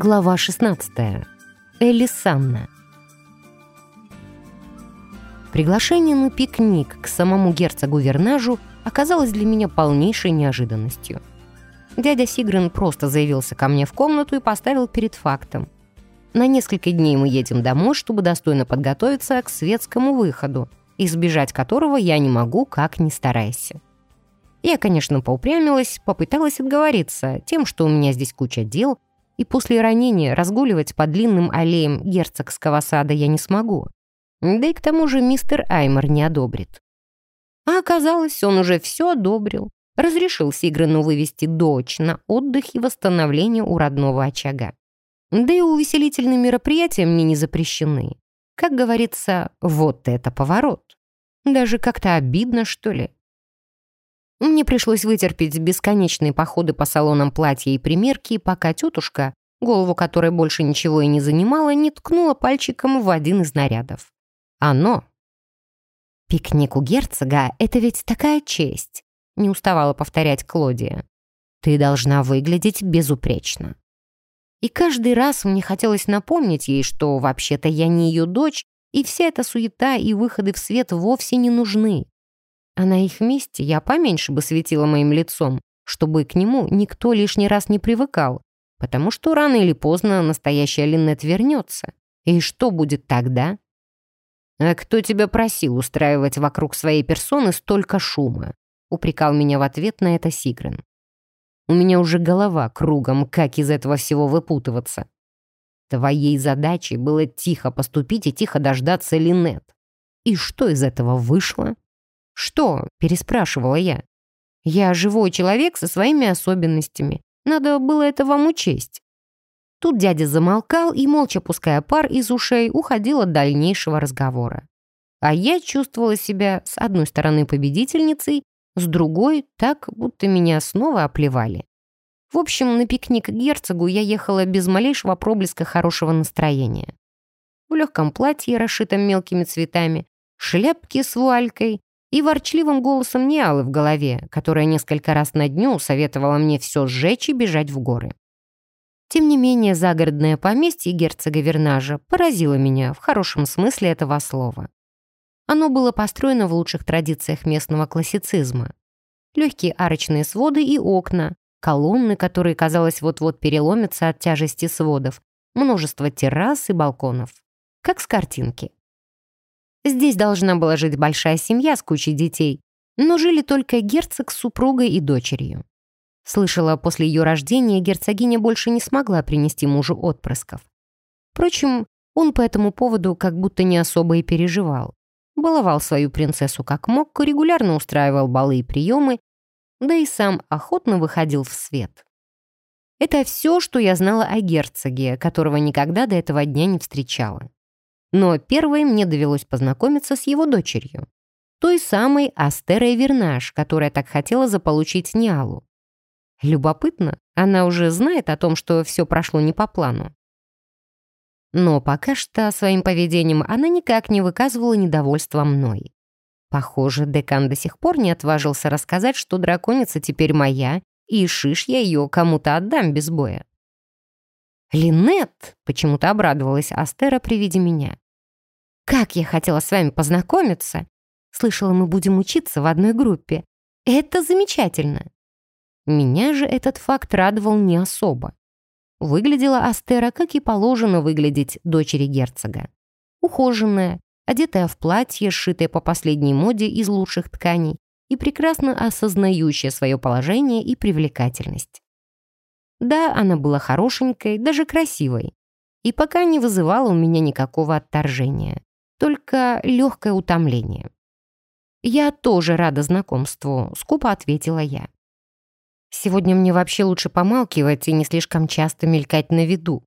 Глава 16. Элисанна. Приглашение на пикник к самому герцогу-вернажу оказалось для меня полнейшей неожиданностью. Дядя Сигрен просто заявился ко мне в комнату и поставил перед фактом. На несколько дней мы едем домой, чтобы достойно подготовиться к светскому выходу, избежать которого я не могу, как ни старайся. Я, конечно, поупрямилась, попыталась отговориться тем, что у меня здесь куча дел, и после ранения разгуливать по длинным аллеям герцогского сада я не смогу. Да и к тому же мистер Аймор не одобрит. А оказалось, он уже все одобрил. Разрешил Сигрену вывести дочь на отдых и восстановление у родного очага. Да и увеселительные мероприятия мне не запрещены. Как говорится, вот это поворот. Даже как-то обидно, что ли. Мне пришлось вытерпеть бесконечные походы по салонам платья и примерки, пока тетушка, голову которой больше ничего и не занимала, не ткнула пальчиком в один из нарядов. Оно. «Пикник у герцога — это ведь такая честь», — не уставала повторять Клодия. «Ты должна выглядеть безупречно». И каждый раз мне хотелось напомнить ей, что вообще-то я не ее дочь, и вся эта суета и выходы в свет вовсе не нужны. А на их месте я поменьше бы светила моим лицом, чтобы к нему никто лишний раз не привыкал, потому что рано или поздно настоящая Линнет вернется. И что будет тогда? «А кто тебя просил устраивать вокруг своей персоны столько шума?» упрекал меня в ответ на это Сигрен. «У меня уже голова кругом, как из этого всего выпутываться. Твоей задачей было тихо поступить и тихо дождаться Линнет. И что из этого вышло?» «Что?» — переспрашивала я. «Я живой человек со своими особенностями. Надо было это вам учесть». Тут дядя замолкал и, молча пуская пар из ушей, уходил от дальнейшего разговора. А я чувствовала себя с одной стороны победительницей, с другой — так, будто меня снова оплевали. В общем, на пикник к герцогу я ехала без малейшего проблеска хорошего настроения. В легком платье, расшитом мелкими цветами, шляпке с вуалькой и ворчливым голосом Ниалы в голове, которая несколько раз на дню советовала мне все сжечь и бежать в горы. Тем не менее, загородное поместье герцога Вернажа поразило меня в хорошем смысле этого слова. Оно было построено в лучших традициях местного классицизма. Легкие арочные своды и окна, колонны, которые, казалось, вот-вот переломятся от тяжести сводов, множество террас и балконов. Как с картинки. Здесь должна была жить большая семья с кучей детей, но жили только герцог с супругой и дочерью. Слышала, после ее рождения герцогиня больше не смогла принести мужу отпрысков. Впрочем, он по этому поводу как будто не особо и переживал. Баловал свою принцессу как мог, регулярно устраивал балы и приемы, да и сам охотно выходил в свет. Это все, что я знала о герцоге, которого никогда до этого дня не встречала. Но первой мне довелось познакомиться с его дочерью. Той самой Астерой Вернаш, которая так хотела заполучить Ниалу. Любопытно, она уже знает о том, что все прошло не по плану. Но пока что своим поведением она никак не выказывала недовольства мной. Похоже, декан до сих пор не отважился рассказать, что драконица теперь моя, и шиш я ее кому-то отдам без боя. «Линет!» — почему-то обрадовалась Астера при виде меня. «Как я хотела с вами познакомиться! Слышала, мы будем учиться в одной группе. Это замечательно!» Меня же этот факт радовал не особо. Выглядела Астера, как и положено выглядеть дочери герцога. Ухоженная, одетая в платье, сшитое по последней моде из лучших тканей, и прекрасно осознающая свое положение и привлекательность. Да, она была хорошенькой, даже красивой. И пока не вызывала у меня никакого отторжения. Только легкое утомление. «Я тоже рада знакомству», — скупо ответила я. «Сегодня мне вообще лучше помалкивать и не слишком часто мелькать на виду».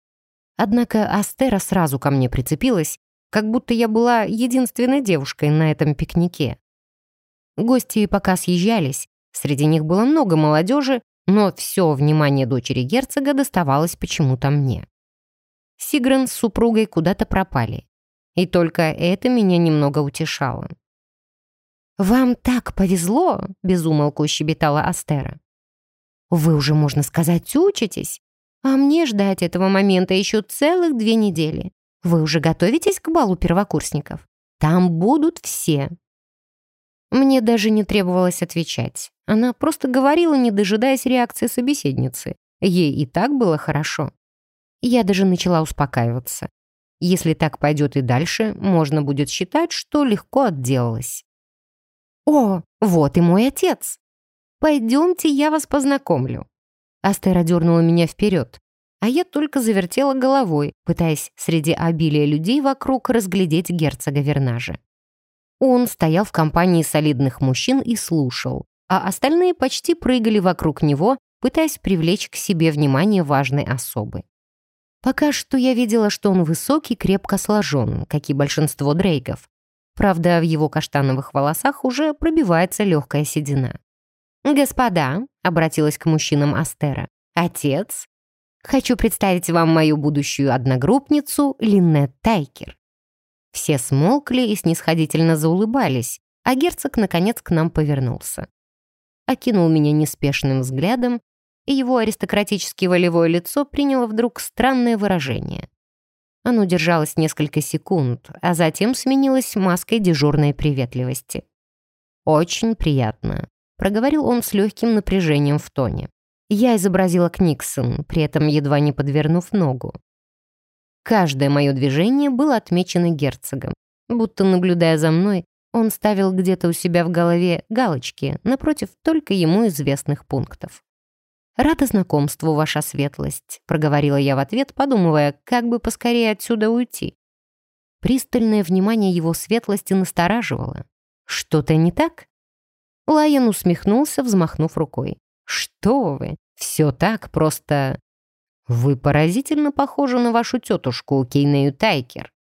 Однако Астера сразу ко мне прицепилась, как будто я была единственной девушкой на этом пикнике. Гости пока съезжались, среди них было много молодежи, но все внимание дочери герцога доставалось почему-то мне. Сигрен с супругой куда-то пропали. И только это меня немного утешало. «Вам так повезло!» — безумолку щебетала Астера. «Вы уже, можно сказать, учитесь. А мне ждать этого момента еще целых две недели. Вы уже готовитесь к балу первокурсников? Там будут все». Мне даже не требовалось отвечать. Она просто говорила, не дожидаясь реакции собеседницы. Ей и так было хорошо. Я даже начала успокаиваться. Если так пойдет и дальше, можно будет считать, что легко отделалась. «О, вот и мой отец! Пойдемте, я вас познакомлю». Астера дернула меня вперед, а я только завертела головой, пытаясь среди обилия людей вокруг разглядеть герцога Вернажа. Он стоял в компании солидных мужчин и слушал, а остальные почти прыгали вокруг него, пытаясь привлечь к себе внимание важной особы. Пока что я видела, что он высокий, крепко сложен, как и большинство дрейгов. Правда, в его каштановых волосах уже пробивается легкая седина. «Господа», — обратилась к мужчинам Астера, — «отец, хочу представить вам мою будущую одногруппницу Линнет Тайкер». Все смолкли и снисходительно заулыбались, а герцог, наконец, к нам повернулся. Окинул меня неспешным взглядом и его аристократически волевое лицо приняло вдруг странное выражение. Оно держалось несколько секунд, а затем сменилось маской дежурной приветливости. «Очень приятно», — проговорил он с легким напряжением в тоне. Я изобразила Книксон, при этом едва не подвернув ногу. Каждое мое движение было отмечено герцогом. Будто наблюдая за мной, он ставил где-то у себя в голове галочки напротив только ему известных пунктов. «Рада знакомству, ваша светлость», — проговорила я в ответ, подумывая, как бы поскорее отсюда уйти. Пристальное внимание его светлости настораживало. «Что-то не так?» Лайон усмехнулся, взмахнув рукой. «Что вы? Все так, просто...» «Вы поразительно похожи на вашу тетушку Кейнею Тайкер.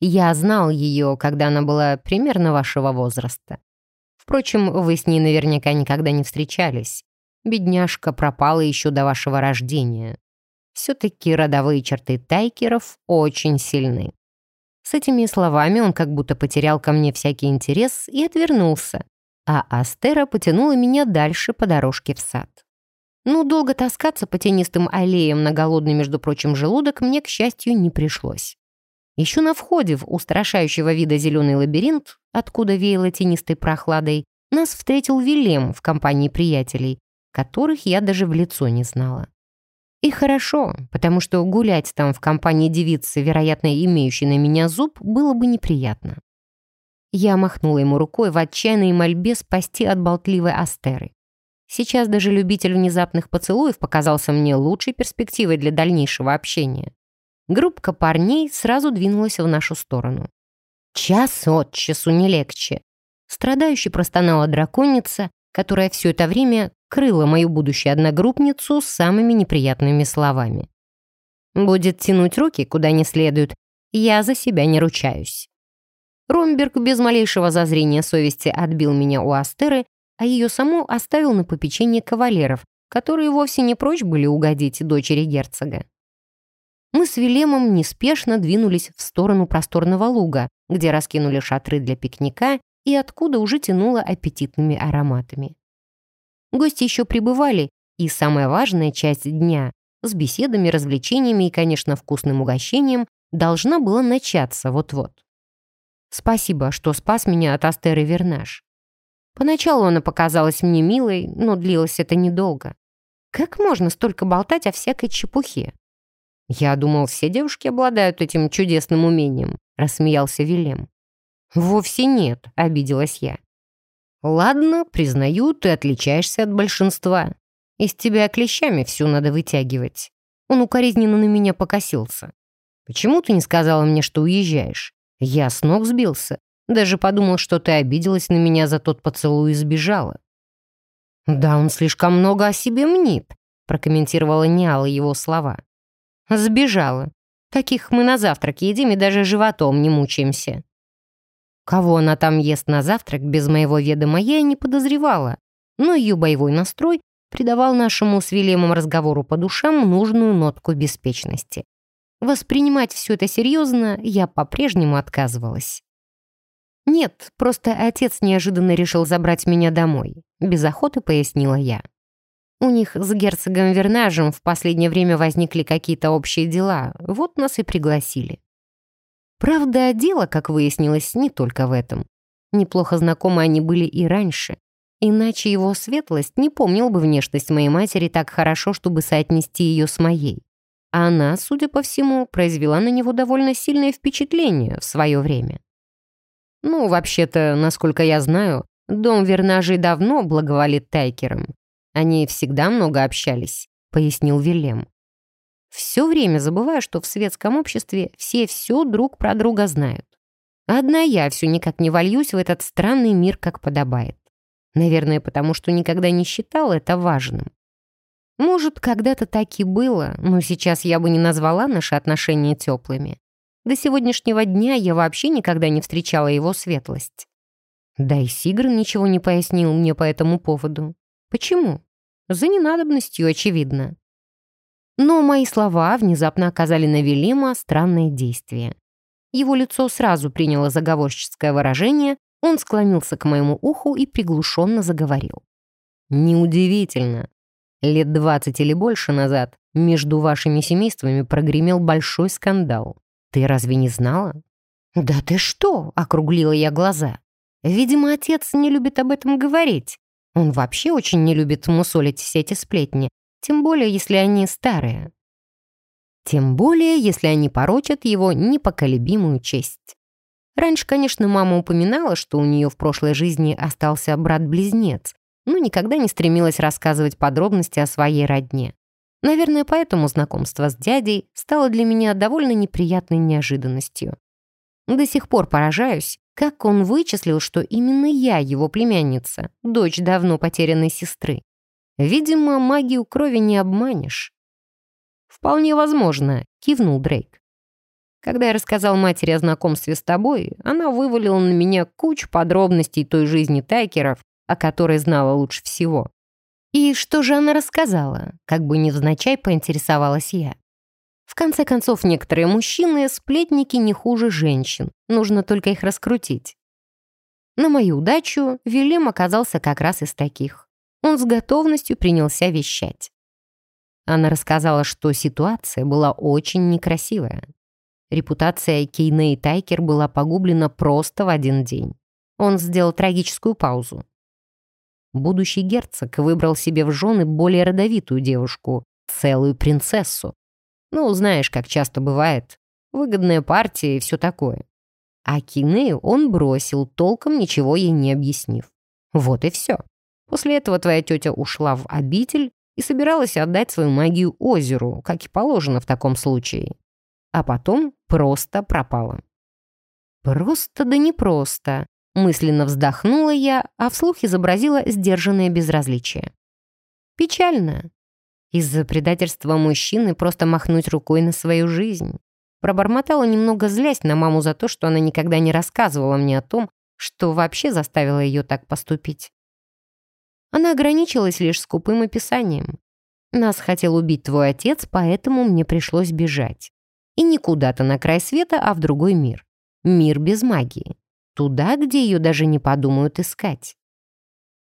Я знал ее, когда она была примерно вашего возраста. Впрочем, вы с ней наверняка никогда не встречались. Бедняжка пропала еще до вашего рождения. Все-таки родовые черты тайкеров очень сильны. С этими словами он как будто потерял ко мне всякий интерес и отвернулся, а Астера потянула меня дальше по дорожке в сад. Ну, долго таскаться по тенистым аллеям на голодный, между прочим, желудок мне, к счастью, не пришлось. Еще на входе в устрашающего вида зеленый лабиринт, откуда веяло тенистой прохладой, нас встретил Вилем в компании приятелей, которых я даже в лицо не знала. И хорошо, потому что гулять там в компании девицы, вероятно, имеющей на меня зуб, было бы неприятно. Я махнула ему рукой в отчаянной мольбе спасти от болтливой Астеры. Сейчас даже любитель внезапных поцелуев показался мне лучшей перспективой для дальнейшего общения. Группка парней сразу двинулась в нашу сторону. Час от часу не легче. Страдающе простонала драконица, которая все это время крыла мою будущую одногруппницу самыми неприятными словами. «Будет тянуть руки куда не следует, я за себя не ручаюсь». Ромберг без малейшего зазрения совести отбил меня у Астеры, а ее саму оставил на попечение кавалеров, которые вовсе не прочь были угодить дочери герцога. Мы с Вилемом неспешно двинулись в сторону просторного луга, где раскинули шатры для пикника и откуда уже тянуло аппетитными ароматами. Гости еще прибывали, и самая важная часть дня с беседами, развлечениями и, конечно, вкусным угощением должна была начаться вот-вот. Спасибо, что спас меня от Астеры Вернаш. Поначалу она показалась мне милой, но длилось это недолго. Как можно столько болтать о всякой чепухе? Я думал, все девушки обладают этим чудесным умением, рассмеялся Вилем. Вовсе нет, обиделась я. Ладно, признаю, ты отличаешься от большинства. Из тебя клещами всю надо вытягивать. Он укоризненно на меня покосился. Почему ты не сказала мне, что уезжаешь? Я с ног сбился. Даже подумал, что ты обиделась на меня за тот поцелуй и сбежала. Да, он слишком много о себе мнит, прокомментировала Ниала его слова. Сбежала. Таких мы на завтрак едим и даже животом не мучаемся. Кого она там ест на завтрак без моего ведома, я и не подозревала, но ее боевой настрой придавал нашему с Вильямом разговору по душам нужную нотку беспечности. Воспринимать все это серьезно я по-прежнему отказывалась. «Нет, просто отец неожиданно решил забрать меня домой», — без охоты пояснила я. У них с герцогом Вернажем в последнее время возникли какие-то общие дела, вот нас и пригласили. Правда, дело, как выяснилось, не только в этом. Неплохо знакомы они были и раньше. Иначе его светлость не помнил бы внешность моей матери так хорошо, чтобы соотнести ее с моей. А она, судя по всему, произвела на него довольно сильное впечатление в свое время. Ну, вообще-то, насколько я знаю, дом Вернажей давно благоволит Тайкерам. Они всегда много общались, пояснил Вилем. Все время забываю, что в светском обществе все все друг про друга знают. Одна я все никак не вольюсь в этот странный мир, как подобает. Наверное, потому что никогда не считала это важным. Может, когда-то так и было, но сейчас я бы не назвала наши отношения теплыми. До сегодняшнего дня я вообще никогда не встречала его светлость. Да и Сигрен ничего не пояснил мне по этому поводу. Почему? За ненадобностью, очевидно. Но мои слова внезапно оказали на Велима странное действие. Его лицо сразу приняло заговорческое выражение, он склонился к моему уху и приглушенно заговорил. «Неудивительно. Лет двадцать или больше назад между вашими семействами прогремел большой скандал. Ты разве не знала?» «Да ты что?» — округлила я глаза. «Видимо, отец не любит об этом говорить. Он вообще очень не любит мусолить все эти сплетни, тем более, если они старые. Тем более, если они порочат его непоколебимую честь. Раньше, конечно, мама упоминала, что у нее в прошлой жизни остался брат-близнец, но никогда не стремилась рассказывать подробности о своей родне. Наверное, поэтому знакомство с дядей стало для меня довольно неприятной неожиданностью. До сих пор поражаюсь, как он вычислил, что именно я его племянница, дочь давно потерянной сестры. Видимо, магию крови не обманешь. «Вполне возможно», — кивнул Дрейк. Когда я рассказал матери о знакомстве с тобой, она вывалила на меня кучу подробностей той жизни Тайкеров, о которой знала лучше всего. И что же она рассказала? Как бы невзначай поинтересовалась я. В конце концов, некоторые мужчины — сплетники не хуже женщин. Нужно только их раскрутить. На мою удачу Вильям оказался как раз из таких он с готовностью принялся вещать. Она рассказала, что ситуация была очень некрасивая. Репутация Кейней Тайкер была погублена просто в один день. Он сделал трагическую паузу. Будущий герцог выбрал себе в жены более родовитую девушку, целую принцессу. Ну, знаешь, как часто бывает. Выгодная партия и все такое. А Кинею он бросил, толком ничего ей не объяснив. Вот и все. После этого твоя тетя ушла в обитель и собиралась отдать свою магию озеру, как и положено в таком случае. А потом просто пропала. Просто да не просто. Мысленно вздохнула я, а вслух изобразила сдержанное безразличие. Печально. Из-за предательства мужчины просто махнуть рукой на свою жизнь. Пробормотала немного злясь на маму за то, что она никогда не рассказывала мне о том, что вообще заставило ее так поступить. Она ограничилась лишь скупым описанием. Нас хотел убить твой отец, поэтому мне пришлось бежать. И не куда-то на край света, а в другой мир. Мир без магии. Туда, где ее даже не подумают искать.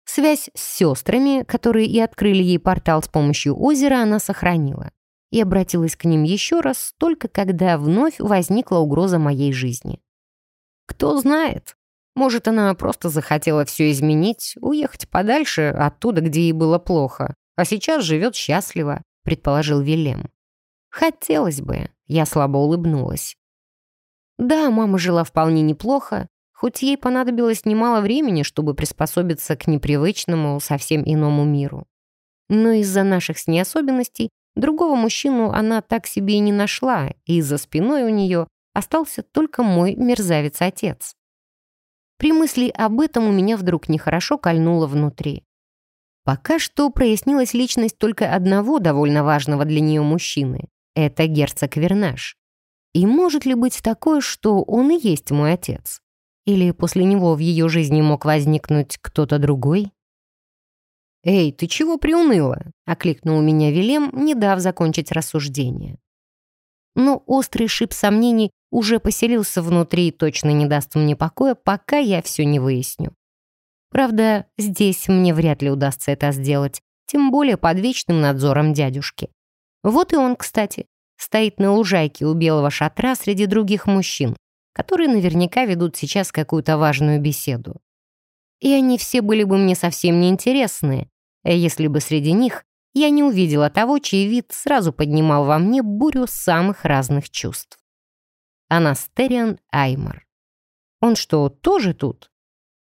Связь с сестрами, которые и открыли ей портал с помощью озера, она сохранила. И обратилась к ним еще раз, только когда вновь возникла угроза моей жизни. Кто знает, может, она просто захотела все изменить, уехать подальше оттуда, где ей было плохо, а сейчас живет счастливо, предположил Вилем. Хотелось бы, я слабо улыбнулась. Да, мама жила вполне неплохо, хоть ей понадобилось немало времени, чтобы приспособиться к непривычному, совсем иному миру. Но из-за наших с ней особенностей другого мужчину она так себе и не нашла, и за спиной у нее остался только мой мерзавец-отец. При мысли об этом у меня вдруг нехорошо кольнуло внутри. Пока что прояснилась личность только одного довольно важного для нее мужчины. Это герцог Вернаш. И может ли быть такое, что он и есть мой отец? Или после него в ее жизни мог возникнуть кто-то другой? «Эй, ты чего приуныла?» — окликнул меня Вилем, не дав закончить рассуждение. Но острый шип сомнений уже поселился внутри и точно не даст мне покоя, пока я все не выясню. Правда, здесь мне вряд ли удастся это сделать. тем более под вечным надзором дядюшки. Вот и он, кстати, стоит на лужайке у белого шатра среди других мужчин, которые наверняка ведут сейчас какую-то важную беседу. И они все были бы мне совсем неинтересны, если бы среди них я не увидела того, чей вид сразу поднимал во мне бурю самых разных чувств. Анастериан Аймар. Он что, тоже тут?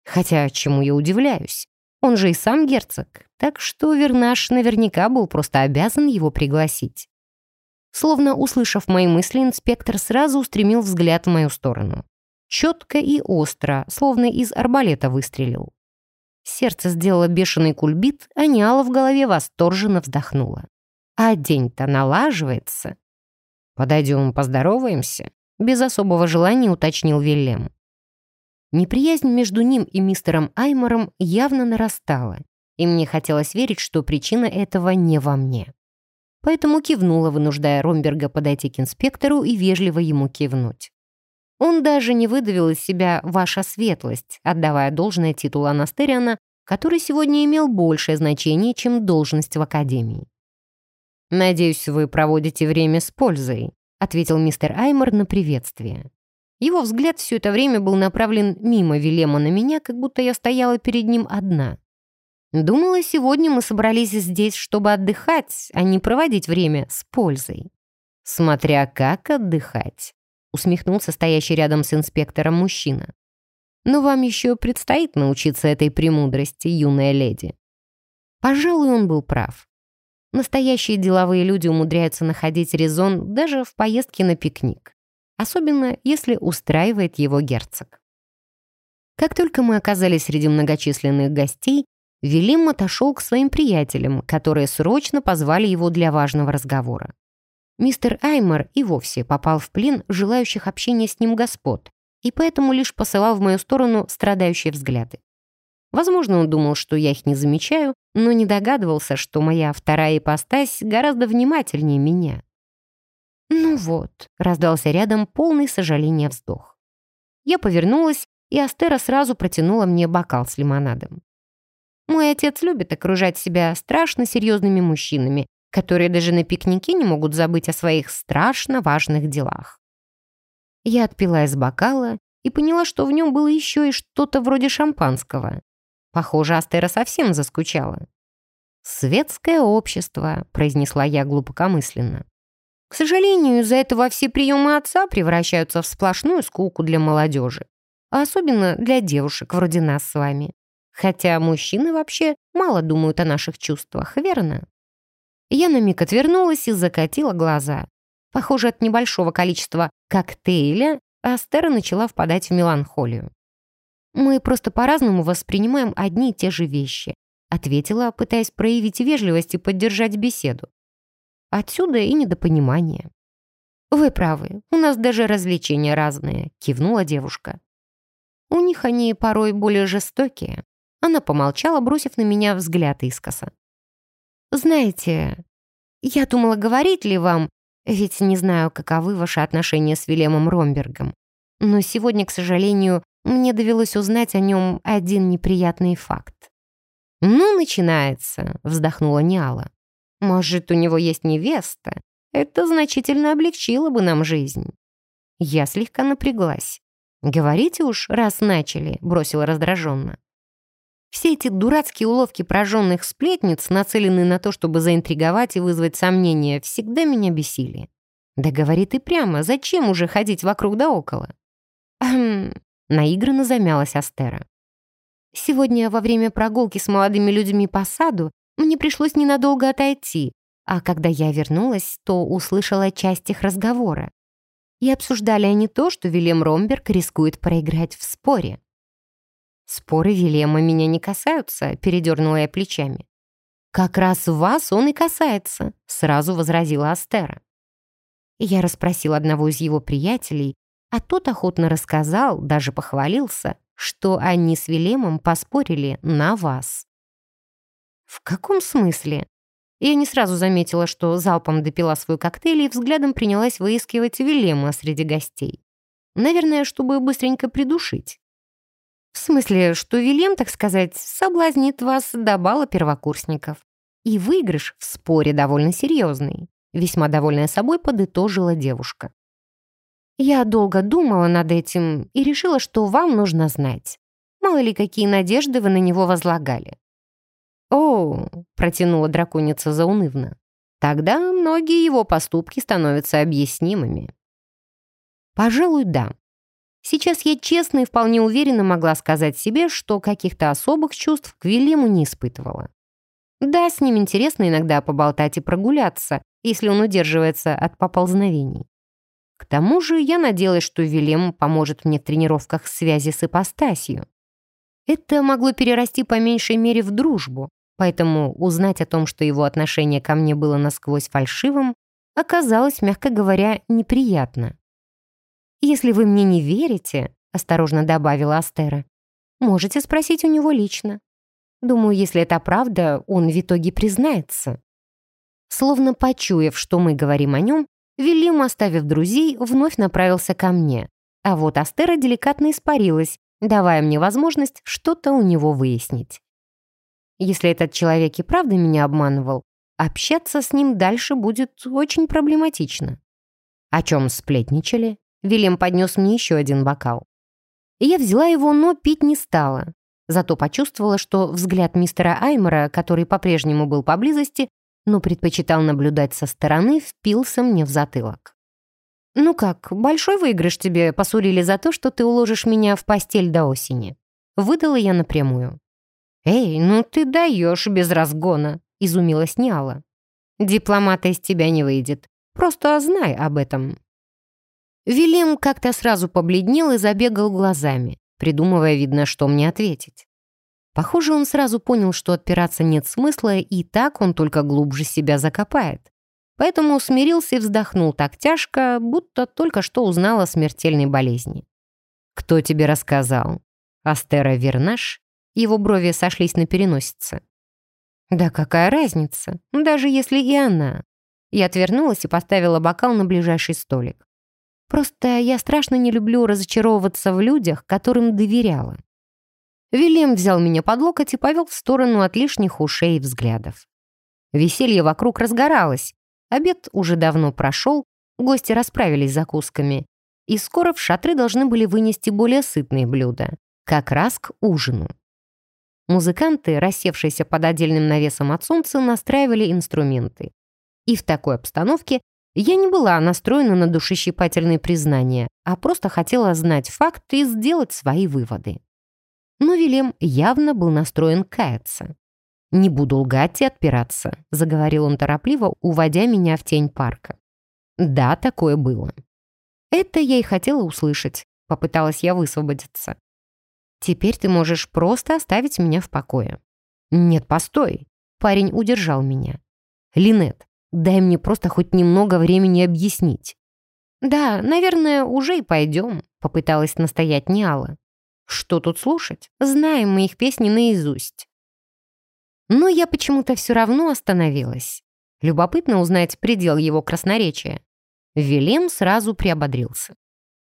Хотя, чему я удивляюсь? Он же и сам герцог, так что Вернаш наверняка был просто обязан его пригласить. Словно услышав мои мысли, инспектор сразу устремил взгляд в мою сторону. Четко и остро, словно из арбалета выстрелил. Сердце сделало бешеный кульбит, а Ниала в голове восторженно вздохнула. А день-то налаживается. «Подойдем, поздороваемся», — без особого желания уточнил Вильям. Неприязнь между ним и мистером Аймором явно нарастала, и мне хотелось верить, что причина этого не во мне. Поэтому кивнула, вынуждая Ромберга подойти к инспектору и вежливо ему кивнуть. Он даже не выдавил из себя «ваша светлость», отдавая должное титулу Анастериана, который сегодня имел большее значение, чем должность в Академии. «Надеюсь, вы проводите время с пользой», ответил мистер Аймор на приветствие. Его взгляд все это время был направлен мимо Вилема на меня, как будто я стояла перед ним одна. Думала, сегодня мы собрались здесь, чтобы отдыхать, а не проводить время с пользой. Смотря как отдыхать, усмехнулся стоящий рядом с инспектором мужчина. Но вам еще предстоит научиться этой премудрости, юная леди. Пожалуй, он был прав. Настоящие деловые люди умудряются находить резон даже в поездке на пикник особенно если устраивает его герцог. Как только мы оказались среди многочисленных гостей, Велим отошел к своим приятелям, которые срочно позвали его для важного разговора. Мистер Аймер и вовсе попал в плен желающих общения с ним господ, и поэтому лишь посылал в мою сторону страдающие взгляды. Возможно, он думал, что я их не замечаю, но не догадывался, что моя вторая ипостась гораздо внимательнее меня. «Ну вот», — раздался рядом полный сожаления вздох. Я повернулась, и Астера сразу протянула мне бокал с лимонадом. Мой отец любит окружать себя страшно серьезными мужчинами, которые даже на пикнике не могут забыть о своих страшно важных делах. Я отпила из бокала и поняла, что в нем было еще и что-то вроде шампанского. Похоже, Астера совсем заскучала. «Светское общество», — произнесла я глубокомысленно. К сожалению, из-за этого все приемы отца превращаются в сплошную скуку для молодежи. А особенно для девушек вроде нас с вами. Хотя мужчины вообще мало думают о наших чувствах, верно? Я на миг отвернулась и закатила глаза. Похоже, от небольшого количества коктейля Астера начала впадать в меланхолию. «Мы просто по-разному воспринимаем одни и те же вещи», ответила, пытаясь проявить вежливость и поддержать беседу. Отсюда и недопонимание. «Вы правы, у нас даже развлечения разные», — кивнула девушка. «У них они порой более жестокие». Она помолчала, бросив на меня взгляд искоса. «Знаете, я думала, говорить ли вам, ведь не знаю, каковы ваши отношения с Вильямом Ромбергом, но сегодня, к сожалению, мне довелось узнать о нем один неприятный факт». «Ну, начинается», — вздохнула Ниала. Может, у него есть невеста? Это значительно облегчило бы нам жизнь. Я слегка напряглась. «Говорите уж, раз начали», — бросила раздраженно. Все эти дурацкие уловки прожженных сплетниц, нацеленные на то, чтобы заинтриговать и вызвать сомнения, всегда меня бесили. Да говори ты прямо, зачем уже ходить вокруг да около? Хм, наигранно замялась Астера. Сегодня во время прогулки с молодыми людьми по саду мне пришлось ненадолго отойти, а когда я вернулась, то услышала часть их разговора. И обсуждали они то, что Вильям Ромберг рискует проиграть в споре. «Споры Вильяма меня не касаются», — передернула я плечами. «Как раз вас он и касается», — сразу возразила Астера. Я расспросил одного из его приятелей, а тот охотно рассказал, даже похвалился, что они с Вильямом поспорили на вас. «В каком смысле?» Я не сразу заметила, что залпом допила свой коктейль и взглядом принялась выискивать Вильяма среди гостей. Наверное, чтобы быстренько придушить. В смысле, что Вильям, так сказать, соблазнит вас до бала первокурсников. И выигрыш в споре довольно серьезный. Весьма довольная собой подытожила девушка. Я долго думала над этим и решила, что вам нужно знать. Мало ли, какие надежды вы на него возлагали. «О!» — протянула драконица заунывно. «Тогда многие его поступки становятся объяснимыми». «Пожалуй, да. Сейчас я честно и вполне уверенно могла сказать себе, что каких-то особых чувств к Вильяму не испытывала. Да, с ним интересно иногда поболтать и прогуляться, если он удерживается от поползновений. К тому же я надеялась, что Вильям поможет мне в тренировках связи с ипостасью. Это могло перерасти по меньшей мере в дружбу, поэтому узнать о том, что его отношение ко мне было насквозь фальшивым, оказалось, мягко говоря, неприятно. «Если вы мне не верите», — осторожно добавила Астера, «можете спросить у него лично. Думаю, если это правда, он в итоге признается». Словно почуяв, что мы говорим о нем, Вильям, оставив друзей, вновь направился ко мне. А вот Астера деликатно испарилась, давая мне возможность что-то у него выяснить. Если этот человек и правда меня обманывал, общаться с ним дальше будет очень проблематично. О чем сплетничали? Вильям поднес мне еще один бокал. Я взяла его, но пить не стала. Зато почувствовала, что взгляд мистера Аймера, который по-прежнему был поблизости, но предпочитал наблюдать со стороны, впился мне в затылок. «Ну как, большой выигрыш тебе посулили за то, что ты уложишь меня в постель до осени?» Выдала я напрямую. «Эй, ну ты даешь без разгона», — изумилась Ниала. «Дипломата из тебя не выйдет. Просто знай об этом». Вильям как-то сразу побледнел и забегал глазами, придумывая, видно, что мне ответить. Похоже, он сразу понял, что отпираться нет смысла, и так он только глубже себя закопает. Поэтому смирился и вздохнул так тяжко, будто только что узнал о смертельной болезни. «Кто тебе рассказал? Астера Вернаш?» Его брови сошлись на переносице. «Да какая разница, даже если и она?» Я отвернулась и поставила бокал на ближайший столик. Просто я страшно не люблю разочаровываться в людях, которым доверяла. Вильям взял меня под локоть и повел в сторону от лишних ушей и взглядов. Веселье вокруг разгоралось. Обед уже давно прошел, гости расправились закусками. И скоро в шатры должны были вынести более сытные блюда. Как раз к ужину. Музыканты, рассевшиеся под отдельным навесом от солнца, настраивали инструменты. И в такой обстановке я не была настроена на душещипательные признания, а просто хотела знать факт и сделать свои выводы. Но Вилем явно был настроен каяться. «Не буду лгать и отпираться», — заговорил он торопливо, уводя меня в тень парка. «Да, такое было». Это я и хотела услышать. Попыталась я высвободиться. Теперь ты можешь просто оставить меня в покое». «Нет, постой!» Парень удержал меня. «Линет, дай мне просто хоть немного времени объяснить». «Да, наверное, уже и пойдем», — попыталась настоять Ниала. «Что тут слушать? Знаем мы их песни наизусть». Но я почему-то все равно остановилась. Любопытно узнать предел его красноречия. Велем сразу приободрился.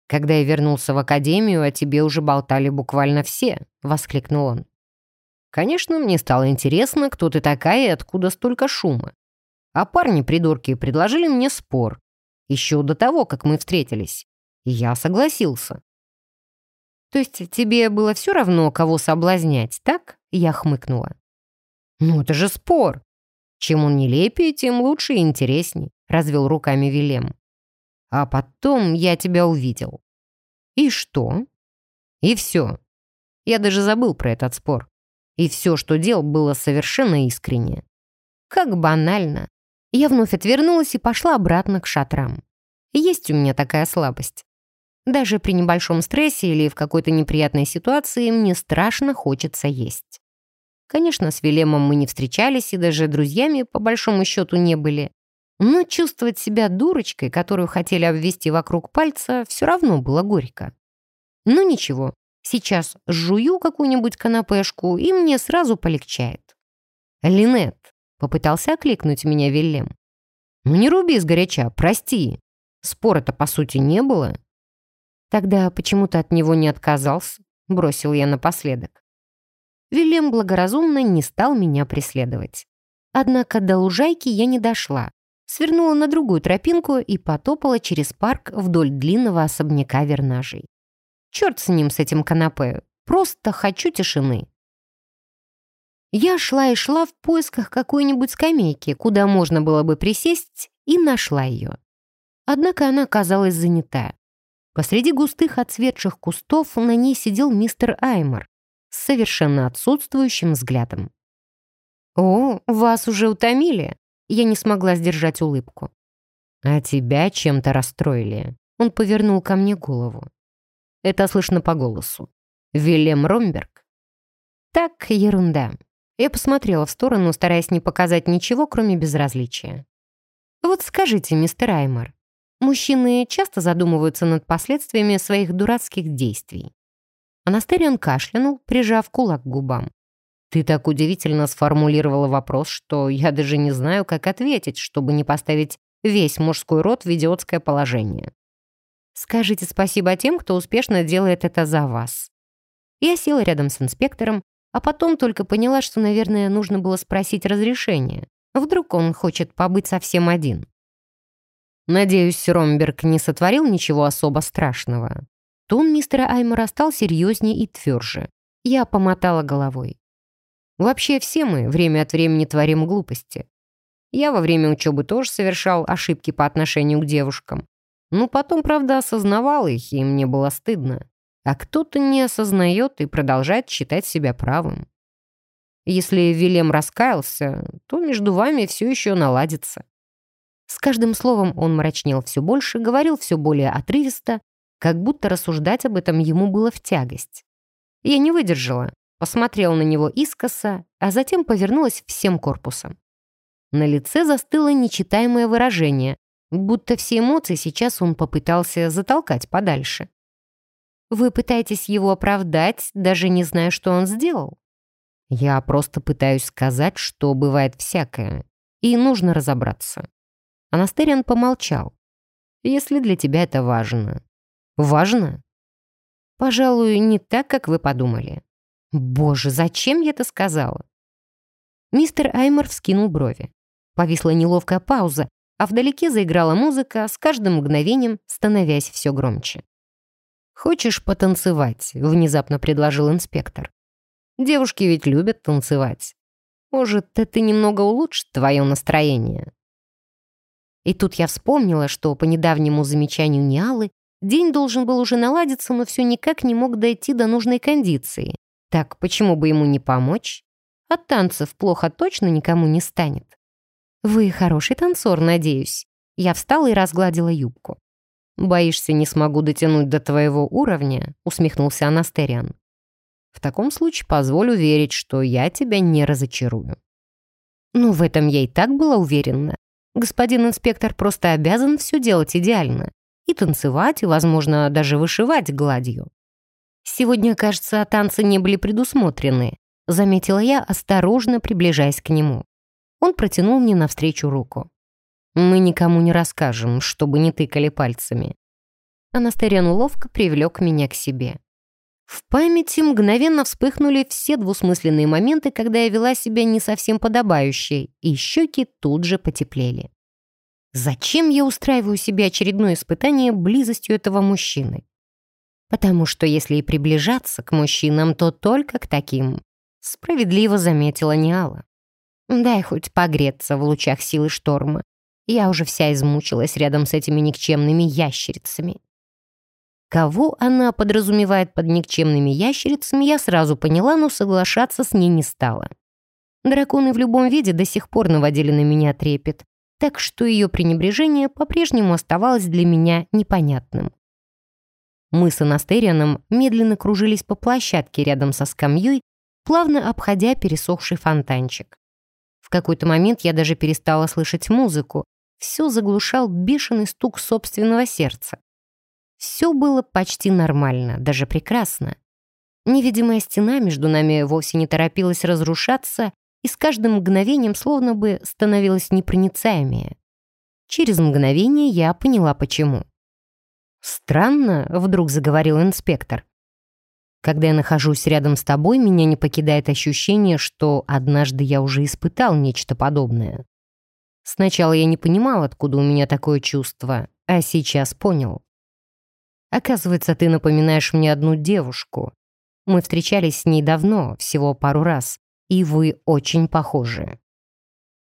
Когда я вернулся в академию, о тебе уже болтали буквально все», — воскликнул он. «Конечно, мне стало интересно, кто ты такая и откуда столько шума. А парни-придурки предложили мне спор. Еще до того, как мы встретились. И я согласился». «То есть тебе было все равно, кого соблазнять, так?» Я хмыкнула. «Ну, это же спор. Чем он нелепее, тем лучше и интересней», — развел руками Вилем. А потом я тебя увидел. И что? И все. Я даже забыл про этот спор. И все, что делал, было совершенно искренне. Как банально. Я вновь отвернулась и пошла обратно к шатрам. Есть у меня такая слабость. Даже при небольшом стрессе или в какой-то неприятной ситуации мне страшно хочется есть. Конечно, с Вилемом мы не встречались и даже друзьями по большому счету не были. Но чувствовать себя дурочкой, которую хотели обвести вокруг пальца, все равно было горько. Ну ничего, сейчас жую какую-нибудь канапешку, и мне сразу полегчает. «Линет», — попытался окликнуть меня Вильям. «Ну не руби сгоряча, прости. Спора-то, по сути, не было». «Тогда почему то от него не отказался?» — бросил я напоследок. Вильям благоразумно не стал меня преследовать. Однако до лужайки я не дошла. Свернула на другую тропинку и потопала через парк вдоль длинного особняка Вернажей. Черт с ним, с этим канапе. Просто хочу тишины. Я шла и шла в поисках какой-нибудь скамейки, куда можно было бы присесть, и нашла ее. Однако она оказалась занята. Посреди густых отцветших кустов на ней сидел мистер Аймор с совершенно отсутствующим взглядом. «О, вас уже утомили?» Я не смогла сдержать улыбку. «А тебя чем-то расстроили?» Он повернул ко мне голову. Это слышно по голосу. «Вильям Ромберг?» «Так, ерунда». Я посмотрела в сторону, стараясь не показать ничего, кроме безразличия. «Вот скажите, мистер Аймор, мужчины часто задумываются над последствиями своих дурацких действий?» Анастерион кашлянул, прижав кулак к губам. Ты так удивительно сформулировала вопрос, что я даже не знаю, как ответить, чтобы не поставить весь мужской род в идиотское положение. Скажите спасибо тем, кто успешно делает это за вас. Я села рядом с инспектором, а потом только поняла, что, наверное, нужно было спросить разрешение. Вдруг он хочет побыть совсем один. Надеюсь, Ромберг не сотворил ничего особо страшного. Тон мистера Аймора стал серьезнее и тверже. Я помотала головой. Вообще все мы время от времени творим глупости. Я во время учебы тоже совершал ошибки по отношению к девушкам. Но потом, правда, осознавал их, и мне было стыдно. А кто-то не осознает и продолжает считать себя правым. Если Вилем раскаялся, то между вами все еще наладится. С каждым словом он мрачнел все больше, говорил все более отрывисто, как будто рассуждать об этом ему было в тягость. Я не выдержала посмотрела на него искоса, а затем повернулась всем корпусом. На лице застыло нечитаемое выражение, будто все эмоции сейчас он попытался затолкать подальше. «Вы пытаетесь его оправдать, даже не зная, что он сделал?» «Я просто пытаюсь сказать, что бывает всякое, и нужно разобраться». Анастериан помолчал. «Если для тебя это важно». «Важно?» «Пожалуй, не так, как вы подумали. Боже, зачем я это сказала? Мистер Аймор вскинул брови. Повисла неловкая пауза, а вдалеке заиграла музыка, с каждым мгновением становясь все громче. «Хочешь потанцевать?» — внезапно предложил инспектор. «Девушки ведь любят танцевать. Может, это немного улучшит твое настроение?» И тут я вспомнила, что по недавнему замечанию Ниалы день должен был уже наладиться, но все никак не мог дойти до нужной кондиции. Так почему бы ему не помочь? От танцев плохо точно никому не станет. Вы хороший танцор, надеюсь. Я встала и разгладила юбку. «Боишься, не смогу дотянуть до твоего уровня?» — усмехнулся Анастериан. «В таком случае позволю верить, что я тебя не разочарую». «Ну, в этом я и так была уверена. Господин инспектор просто обязан все делать идеально. И танцевать, и, возможно, даже вышивать гладью. «Сегодня, кажется, танцы не были предусмотрены», заметила я, осторожно приближаясь к нему. Он протянул мне навстречу руку. «Мы никому не расскажем, чтобы не тыкали пальцами». Анастериан ловко привлек меня к себе. В памяти мгновенно вспыхнули все двусмысленные моменты, когда я вела себя не совсем подобающе, и щеки тут же потеплели. Зачем я устраиваю себе очередное испытание близостью этого мужчины? потому что если и приближаться к мужчинам, то только к таким», — справедливо заметила Ниала. «Дай хоть погреться в лучах силы шторма. Я уже вся измучилась рядом с этими никчемными ящерицами». Кого она подразумевает под никчемными ящерицами, я сразу поняла, но соглашаться с ней не стала. Драконы в любом виде до сих пор наводили на меня трепет, так что ее пренебрежение по-прежнему оставалось для меня непонятным. Мы с Анастерианом медленно кружились по площадке рядом со скамьей, плавно обходя пересохший фонтанчик. В какой-то момент я даже перестала слышать музыку. Все заглушал бешеный стук собственного сердца. Все было почти нормально, даже прекрасно. Невидимая стена между нами вовсе не торопилась разрушаться и с каждым мгновением словно бы становилась непроницаемее. Через мгновение я поняла, почему. «Странно», — вдруг заговорил инспектор. Когда я нахожусь рядом с тобой, меня не покидает ощущение, что однажды я уже испытал нечто подобное. Сначала я не понимал, откуда у меня такое чувство, а сейчас понял. Оказывается, ты напоминаешь мне одну девушку. Мы встречались с ней давно, всего пару раз, и вы очень похожи.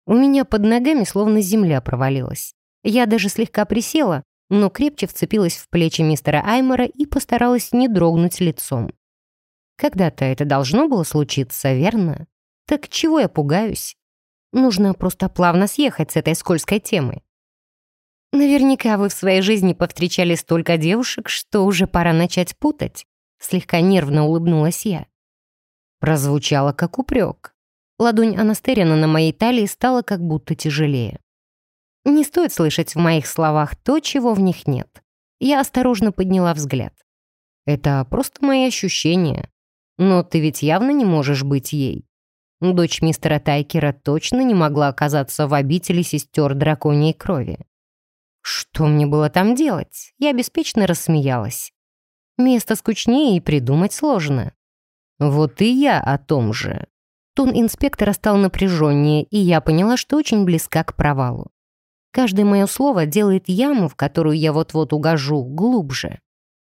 У меня под ногами словно земля провалилась. Я даже слегка присела, но крепче вцепилась в плечи мистера Аймора и постаралась не дрогнуть лицом. Когда-то это должно было случиться, верно? Так чего я пугаюсь? Нужно просто плавно съехать с этой скользкой темы. Наверняка вы в своей жизни повстречали столько девушек, что уже пора начать путать. Слегка нервно улыбнулась я. Прозвучало как упрек. Ладонь Анастерина на моей талии стала как будто тяжелее. Не стоит слышать в моих словах то, чего в них нет. Я осторожно подняла взгляд. Это просто мои ощущения. Но ты ведь явно не можешь быть ей. Дочь мистера Тайкера точно не могла оказаться в обители сестер драконьей крови. Что мне было там делать? Я беспечно рассмеялась. Место скучнее и придумать сложно. Вот и я о том же. Тон инспектора стал напряженнее, и я поняла, что очень близка к провалу. Каждое мое слово делает яму, в которую я вот-вот угожу, глубже.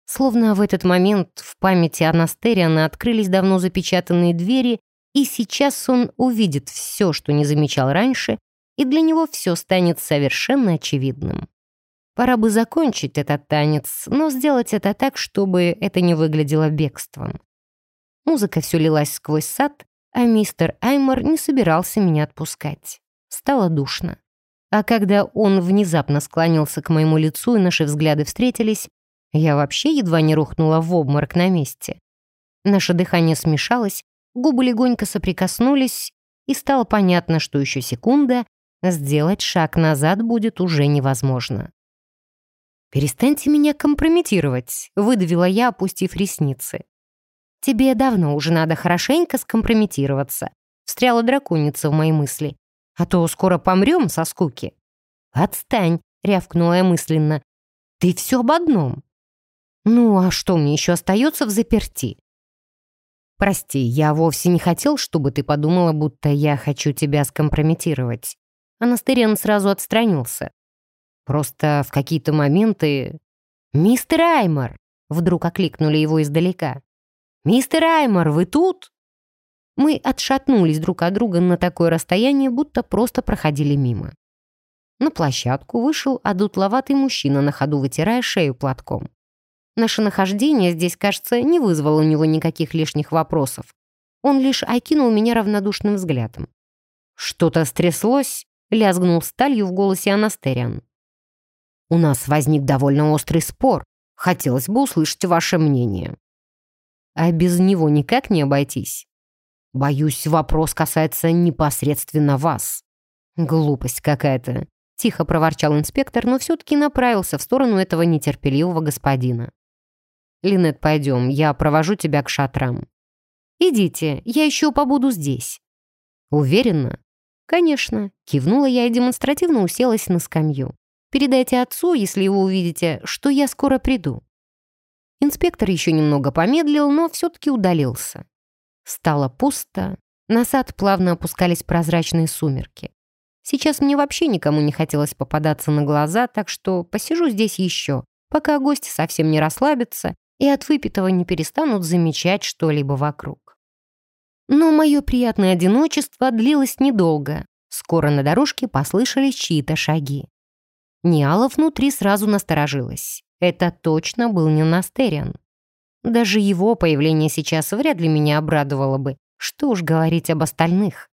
Словно в этот момент в памяти Анастериана открылись давно запечатанные двери, и сейчас он увидит все, что не замечал раньше, и для него все станет совершенно очевидным. Пора бы закончить этот танец, но сделать это так, чтобы это не выглядело бегством. Музыка все лилась сквозь сад, а мистер Аймор не собирался меня отпускать. Стало душно. А когда он внезапно склонился к моему лицу и наши взгляды встретились, я вообще едва не рухнула в обморок на месте. Наше дыхание смешалось, губы легонько соприкоснулись, и стало понятно, что еще секунда, сделать шаг назад будет уже невозможно. «Перестаньте меня компрометировать», — выдавила я, опустив ресницы. «Тебе давно уже надо хорошенько скомпрометироваться», — встряла драконица в мои мысли. «А то скоро помрем со скуки». «Отстань», — рявкнула я мысленно. «Ты все об одном. Ну, а что мне еще остается в заперти? Прости, я вовсе не хотел, чтобы ты подумала, будто я хочу тебя скомпрометировать. Анастериан сразу отстранился. Просто в какие-то моменты... «Мистер Аймор!» — вдруг окликнули его издалека. «Мистер Аймор, вы тут?» Мы отшатнулись друг от друга на такое расстояние, будто просто проходили мимо. На площадку вышел одутловатый мужчина, на ходу вытирая шею платком. Наше нахождение здесь, кажется, не вызвало у него никаких лишних вопросов. Он лишь окинул меня равнодушным взглядом. «Что-то стряслось?» — лязгнул сталью в голосе Анастериан. «У нас возник довольно острый спор. Хотелось бы услышать ваше мнение». «А без него никак не обойтись?» «Боюсь, вопрос касается непосредственно вас». «Глупость какая-то», — тихо проворчал инспектор, но все-таки направился в сторону этого нетерпеливого господина. «Линет, пойдем, я провожу тебя к шатрам». «Идите, я еще побуду здесь». «Уверена?» «Конечно», — кивнула я и демонстративно уселась на скамью. «Передайте отцу, если его увидите, что я скоро приду». Инспектор еще немного помедлил, но все-таки удалился. Стало пусто, на сад плавно опускались прозрачные сумерки. Сейчас мне вообще никому не хотелось попадаться на глаза, так что посижу здесь еще, пока гости совсем не расслабятся и от выпитого не перестанут замечать что-либо вокруг. Но мое приятное одиночество длилось недолго. Скоро на дорожке послышались чьи-то шаги. Ниала внутри сразу насторожилась. Это точно был не Настериан. Даже его появление сейчас вряд ли меня обрадовало бы. Что уж говорить об остальных.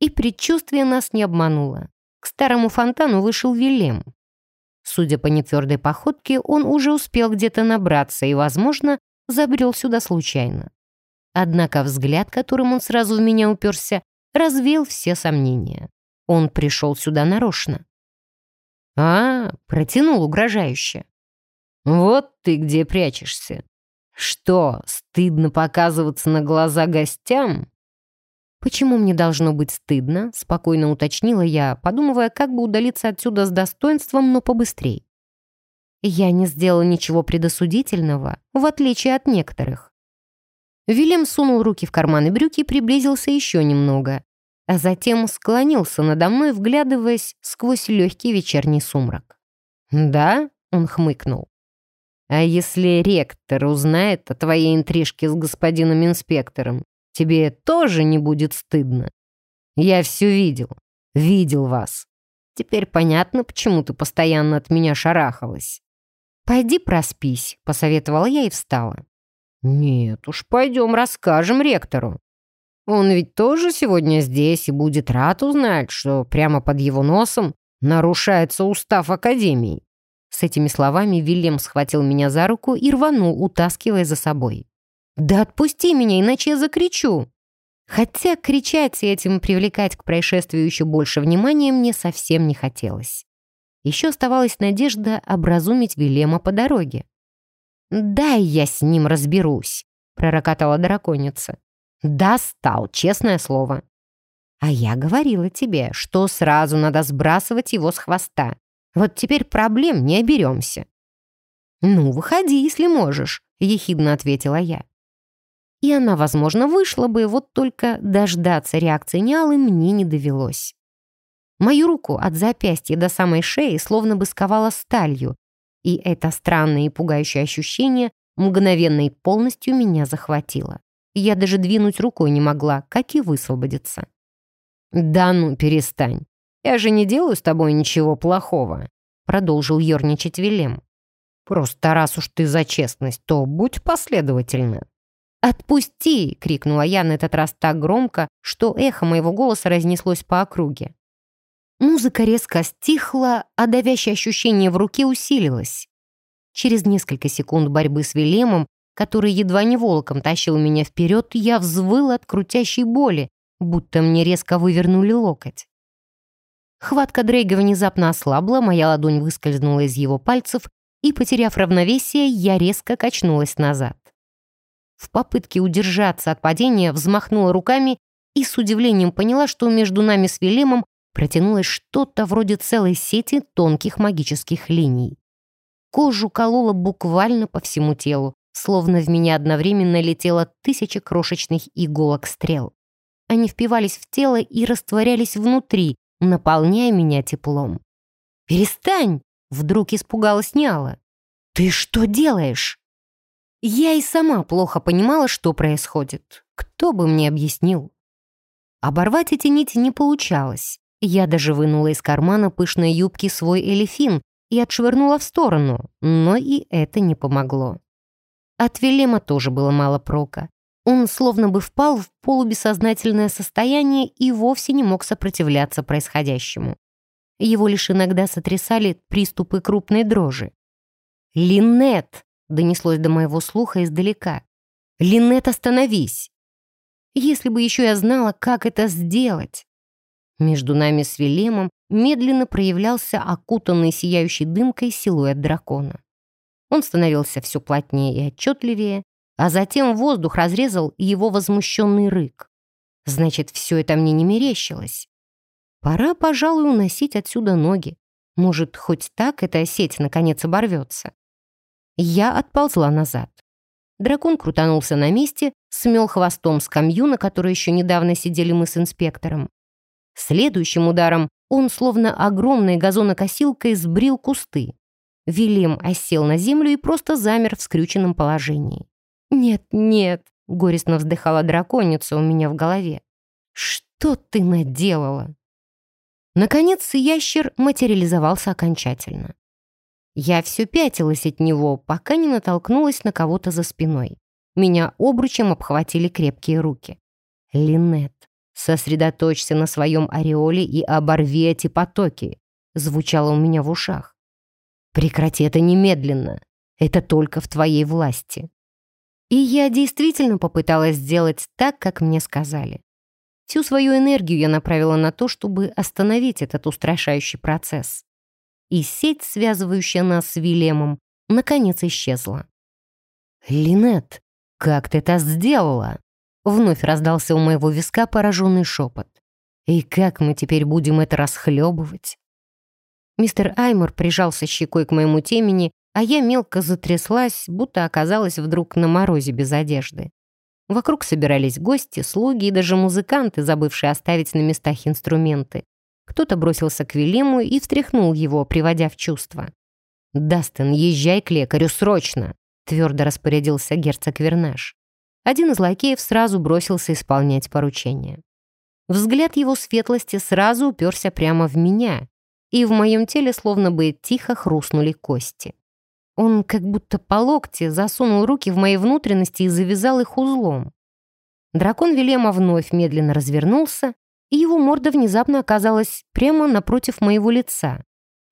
И предчувствие нас не обмануло. К старому фонтану вышел Вилем. Судя по нетвердой походке, он уже успел где-то набраться и, возможно, забрел сюда случайно. Однако взгляд, которым он сразу в меня уперся, развеял все сомнения. Он пришел сюда нарочно. «А, протянул угрожающе. Вот ты где прячешься. Что, стыдно показываться на глаза гостям?» «Почему мне должно быть стыдно?» — спокойно уточнила я, подумывая, как бы удалиться отсюда с достоинством, но побыстрей. «Я не сделала ничего предосудительного, в отличие от некоторых. Вильям сунул руки в карманы брюки и приблизился еще немного, а затем склонился надо мной, вглядываясь сквозь легкий вечерний сумрак. «Да?» — он хмыкнул. «А если ректор узнает о твоей интрижке с господином инспектором, тебе тоже не будет стыдно? Я все видел, видел вас. Теперь понятно, почему ты постоянно от меня шарахалась». «Пойди проспись», — посоветовала я и встала. «Нет уж, пойдем расскажем ректору. Он ведь тоже сегодня здесь и будет рад узнать, что прямо под его носом нарушается устав Академии». С этими словами Вильям схватил меня за руку и рванул, утаскивая за собой. «Да отпусти меня, иначе я закричу!» Хотя кричать и этим привлекать к происшествию еще больше внимания мне совсем не хотелось. Еще оставалась надежда образумить Вильяма по дороге. «Дай я с ним разберусь», — пророкотала драконица. «Достал, честное слово». «А я говорила тебе, что сразу надо сбрасывать его с хвоста. Вот теперь проблем не оберемся». «Ну, выходи, если можешь», — ехидно ответила я. И она, возможно, вышла бы, вот только дождаться реакции Нялы мне не довелось. Мою руку от запястья до самой шеи словно бы сковала сталью, и это странное и пугающее ощущение мгновенно и полностью меня захватило. Я даже двинуть рукой не могла, как и высвободиться. «Да ну, перестань. Я же не делаю с тобой ничего плохого», продолжил ерничать Вилем. «Просто раз уж ты за честность, то будь последовательна». «Отпусти!» — крикнула я на этот раз так громко, что эхо моего голоса разнеслось по округе. Музыка резко стихла, а давящее ощущение в руке усилилось. Через несколько секунд борьбы с Вилемом, который едва не волоком тащил меня вперед, я взвыл от крутящей боли, будто мне резко вывернули локоть. Хватка Дрейга внезапно ослабла, моя ладонь выскользнула из его пальцев, и, потеряв равновесие, я резко качнулась назад. В попытке удержаться от падения взмахнула руками и с удивлением поняла, что между нами с Велемом протянулось что-то вроде целой сети тонких магических линий. Кожу кололо буквально по всему телу, словно в меня одновременно летело тысяча крошечных иголок стрел. Они впивались в тело и растворялись внутри, наполняя меня теплом. «Перестань!» — вдруг испугалась Няла. «Ты что делаешь?» Я и сама плохо понимала, что происходит. Кто бы мне объяснил? Оборвать эти нити не получалось. Я даже вынула из кармана пышной юбки свой элефин и отшвырнула в сторону, но и это не помогло. От Велема тоже было мало прока. Он словно бы впал в полубессознательное состояние и вовсе не мог сопротивляться происходящему. Его лишь иногда сотрясали приступы крупной дрожи. «Линнет!» — донеслось до моего слуха издалека. «Линнет, остановись!» Если бы еще я знала, как это сделать. Между нами с Велемом медленно проявлялся окутанный сияющей дымкой силуэт дракона. Он становился все плотнее и отчетливее, а затем воздух разрезал его возмущенный рык. Значит, все это мне не мерещилось. Пора, пожалуй, уносить отсюда ноги. Может, хоть так эта сеть наконец оборвется. Я отползла назад. Дракон крутанулся на месте, смел хвостом скамью, на которой еще недавно сидели мы с инспектором, Следующим ударом он, словно огромной газонокосилкой, сбрил кусты. Вильям осел на землю и просто замер в скрюченном положении. «Нет, нет», — горестно вздыхала драконица у меня в голове. «Что ты наделала?» Наконец ящер материализовался окончательно. Я все пятилась от него, пока не натолкнулась на кого-то за спиной. Меня обручем обхватили крепкие руки. Линет. «Сосредоточься на своем ореоле и оборви эти потоки», звучало у меня в ушах. «Прекрати это немедленно. Это только в твоей власти». И я действительно попыталась сделать так, как мне сказали. Всю свою энергию я направила на то, чтобы остановить этот устрашающий процесс. И сеть, связывающая нас с Вильямом, наконец исчезла. «Линет, как ты это сделала?» Вновь раздался у моего виска пораженный шепот. «И как мы теперь будем это расхлебывать?» Мистер Аймор прижался щекой к моему темени, а я мелко затряслась, будто оказалась вдруг на морозе без одежды. Вокруг собирались гости, слуги и даже музыканты, забывшие оставить на местах инструменты. Кто-то бросился к Велиму и встряхнул его, приводя в чувство. «Дастин, езжай к лекарю срочно!» твердо распорядился герцог Вернаш. Один из лакеев сразу бросился исполнять поручение. Взгляд его светлости сразу уперся прямо в меня, и в моем теле словно бы тихо хрустнули кости. Он как будто по локте засунул руки в мои внутренности и завязал их узлом. Дракон Велема вновь медленно развернулся, и его морда внезапно оказалась прямо напротив моего лица.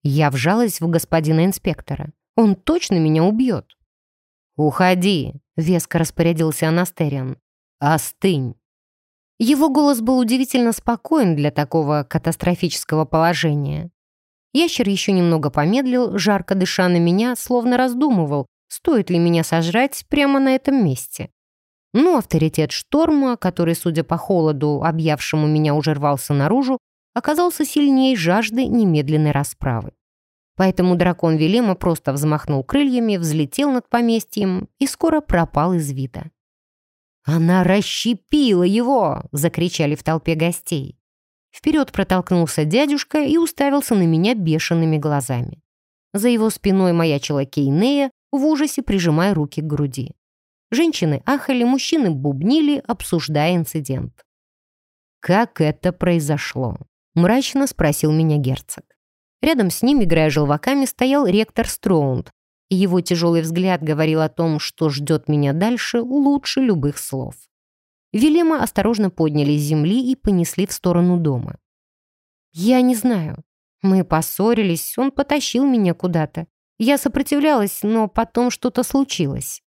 Я вжалась в господина инспектора. Он точно меня убьет. «Уходи», — веско распорядился Анастериан. «Остынь». Его голос был удивительно спокоен для такого катастрофического положения. Ящер еще немного помедлил, жарко дыша на меня, словно раздумывал, стоит ли меня сожрать прямо на этом месте. Но авторитет шторма, который, судя по холоду, объявшему меня уже рвался наружу, оказался сильнее жажды немедленной расправы. Поэтому дракон Велема просто взмахнул крыльями, взлетел над поместьем и скоро пропал из вида. «Она расщепила его!» — закричали в толпе гостей. Вперед протолкнулся дядюшка и уставился на меня бешеными глазами. За его спиной маячила Кейнея, в ужасе прижимая руки к груди. Женщины ахали, мужчины бубнили, обсуждая инцидент. «Как это произошло?» — мрачно спросил меня герцог. Рядом с ним, играя желваками, стоял ректор Строунд, и его тяжелый взгляд говорил о том, что ждет меня дальше лучше любых слов. Велима осторожно подняли с земли и понесли в сторону дома. «Я не знаю. Мы поссорились, он потащил меня куда-то. Я сопротивлялась, но потом что-то случилось».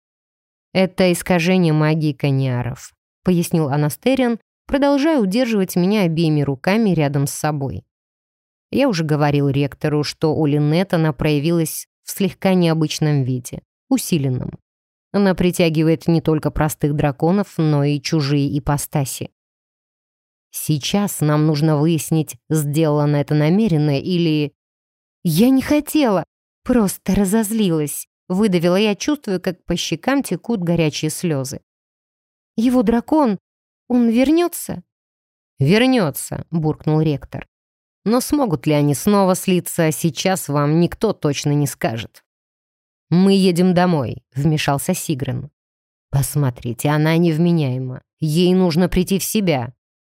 «Это искажение магии коньяров», — пояснил Анастериан, продолжая удерживать меня обеими руками рядом с собой. Я уже говорил ректору, что у Линнет она проявилась в слегка необычном виде, усиленном. Она притягивает не только простых драконов, но и чужие ипостаси. Сейчас нам нужно выяснить, сделано это намеренно или... Я не хотела, просто разозлилась. Выдавила я, чувствуя, как по щекам текут горячие слезы. Его дракон, он вернется? Вернется, буркнул ректор. Но смогут ли они снова слиться, сейчас вам никто точно не скажет. «Мы едем домой», — вмешался Сигрен. «Посмотрите, она невменяема. Ей нужно прийти в себя.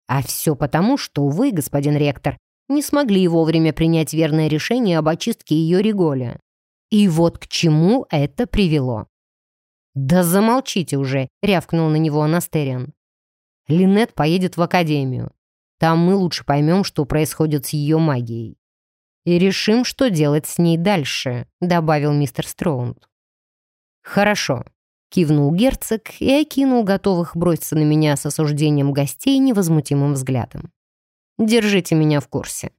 А все потому, что вы, господин ректор, не смогли вовремя принять верное решение об очистке ее реголя. И вот к чему это привело». «Да замолчите уже», — рявкнул на него Анастериан. «Линет поедет в академию. Там мы лучше поймем, что происходит с ее магией и решим, что делать с ней дальше», — добавил мистер Строунд. «Хорошо», — кивнул герцог и окинул готовых броситься на меня с осуждением гостей невозмутимым взглядом. «Держите меня в курсе».